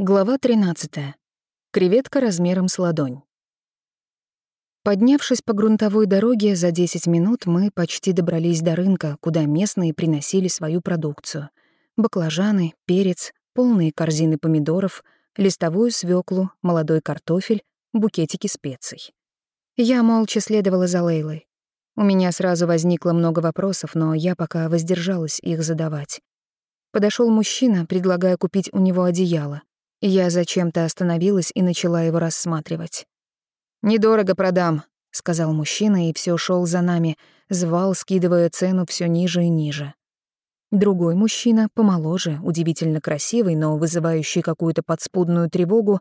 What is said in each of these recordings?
Глава 13. Креветка размером с ладонь. Поднявшись по грунтовой дороге за 10 минут, мы почти добрались до рынка, куда местные приносили свою продукцию. Баклажаны, перец, полные корзины помидоров, листовую свеклу, молодой картофель, букетики специй. Я молча следовала за Лейлой. У меня сразу возникло много вопросов, но я пока воздержалась их задавать. Подошел мужчина, предлагая купить у него одеяло. Я зачем-то остановилась и начала его рассматривать. «Недорого продам», — сказал мужчина и все шел за нами, звал, скидывая цену все ниже и ниже. Другой мужчина, помоложе, удивительно красивый, но вызывающий какую-то подспудную тревогу,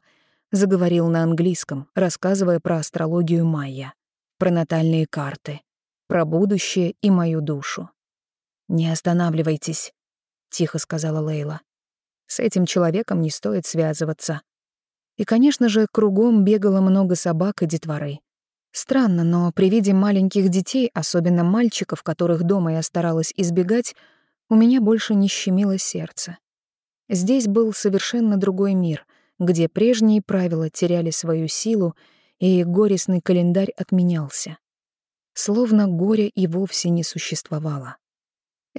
заговорил на английском, рассказывая про астрологию майя, про натальные карты, про будущее и мою душу. «Не останавливайтесь», — тихо сказала Лейла. С этим человеком не стоит связываться. И, конечно же, кругом бегало много собак и детворы. Странно, но при виде маленьких детей, особенно мальчиков, которых дома я старалась избегать, у меня больше не щемило сердце. Здесь был совершенно другой мир, где прежние правила теряли свою силу, и горестный календарь отменялся. Словно горя и вовсе не существовало.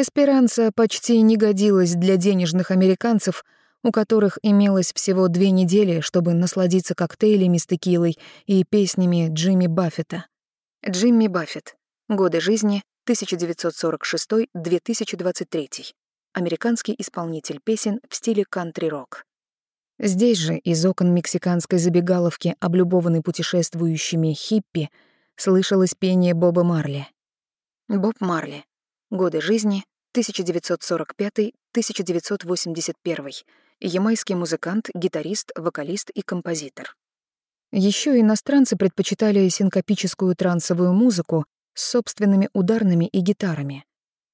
Эсперанца почти не годилась для денежных американцев, у которых имелось всего две недели, чтобы насладиться коктейлями с текилой и песнями Джимми Баффета. Джимми Баффет. Годы жизни 1946-2023. Американский исполнитель песен в стиле кантри-рок. Здесь же из окон мексиканской забегаловки, облюбованной путешествующими хиппи, слышалось пение Боба Марли. Боб Марли Годы жизни 1945-1981. Ямайский музыкант, гитарист, вокалист и композитор. Еще иностранцы предпочитали синкопическую трансовую музыку с собственными ударными и гитарами.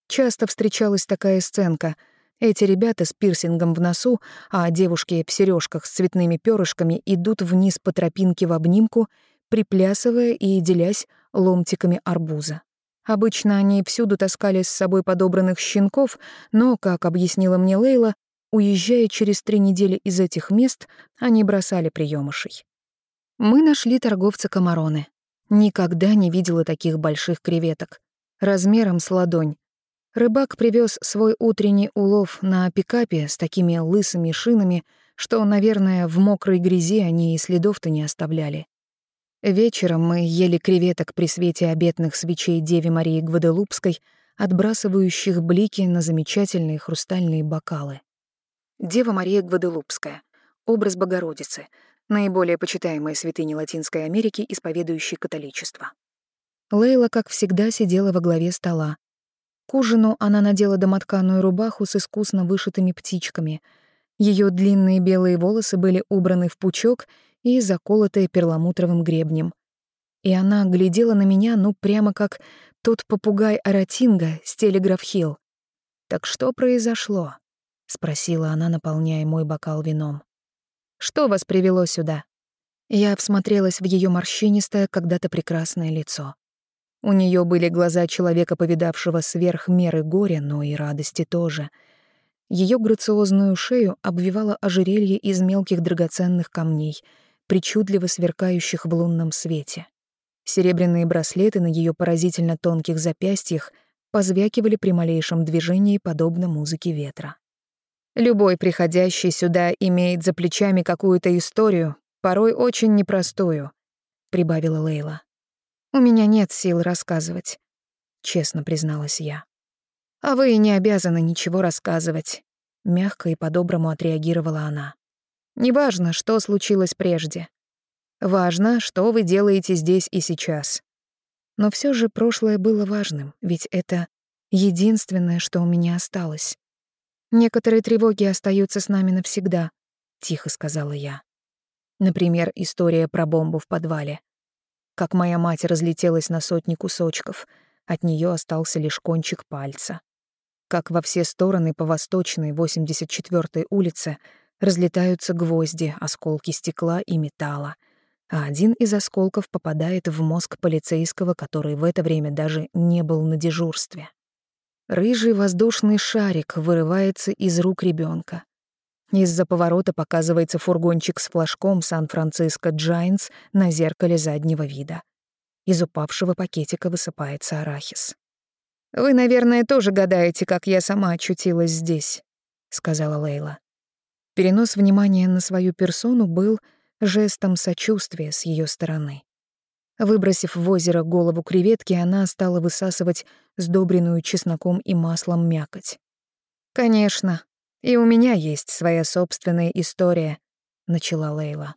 Часто встречалась такая сценка. Эти ребята с пирсингом в носу, а девушки в сережках с цветными перышками идут вниз по тропинке в обнимку, приплясывая и делясь ломтиками арбуза. Обычно они всюду таскали с собой подобранных щенков, но, как объяснила мне Лейла, уезжая через три недели из этих мест, они бросали приемышей. Мы нашли торговца Комароны. Никогда не видела таких больших креветок. Размером с ладонь. Рыбак привез свой утренний улов на пикапе с такими лысыми шинами, что, наверное, в мокрой грязи они и следов-то не оставляли. Вечером мы ели креветок при свете обетных свечей Деви Марии Гваделупской, отбрасывающих блики на замечательные хрустальные бокалы. Дева Мария Гваделупская — образ Богородицы, наиболее почитаемая святыня Латинской Америки, исповедующей католичество. Лейла, как всегда, сидела во главе стола. К ужину она надела домотканую рубаху с искусно вышитыми птичками. Ее длинные белые волосы были убраны в пучок — и заколотая перламутровым гребнем. И она глядела на меня, ну, прямо как тот попугай Аратинга с Телеграф-Хилл. «Так что произошло?» — спросила она, наполняя мой бокал вином. «Что вас привело сюда?» Я всмотрелась в ее морщинистое, когда-то прекрасное лицо. У нее были глаза человека, повидавшего сверх меры горя, но и радости тоже. Ее грациозную шею обвивало ожерелье из мелких драгоценных камней — причудливо сверкающих в лунном свете. Серебряные браслеты на ее поразительно тонких запястьях позвякивали при малейшем движении, подобно музыке ветра. Любой приходящий сюда имеет за плечами какую-то историю, порой очень непростую, прибавила Лейла. У меня нет сил рассказывать, честно призналась я. А вы не обязаны ничего рассказывать, мягко и по-доброму отреагировала она. Неважно, что случилось прежде. Важно, что вы делаете здесь и сейчас. Но все же прошлое было важным, ведь это единственное, что у меня осталось. Некоторые тревоги остаются с нами навсегда, тихо сказала я. Например, история про бомбу в подвале. Как моя мать разлетелась на сотни кусочков, от нее остался лишь кончик пальца. Как во все стороны по восточной 84-й улице разлетаются гвозди, осколки стекла и металла, а один из осколков попадает в мозг полицейского, который в это время даже не был на дежурстве. Рыжий воздушный шарик вырывается из рук ребенка. Из-за поворота показывается фургончик с флажком «Сан-Франциско Джайентс» на зеркале заднего вида. Из упавшего пакетика высыпается арахис. «Вы, наверное, тоже гадаете, как я сама очутилась здесь», — сказала Лейла. Перенос внимания на свою персону был жестом сочувствия с ее стороны. Выбросив в озеро голову креветки, она стала высасывать сдобренную чесноком и маслом мякоть. «Конечно, и у меня есть своя собственная история», — начала Лейла.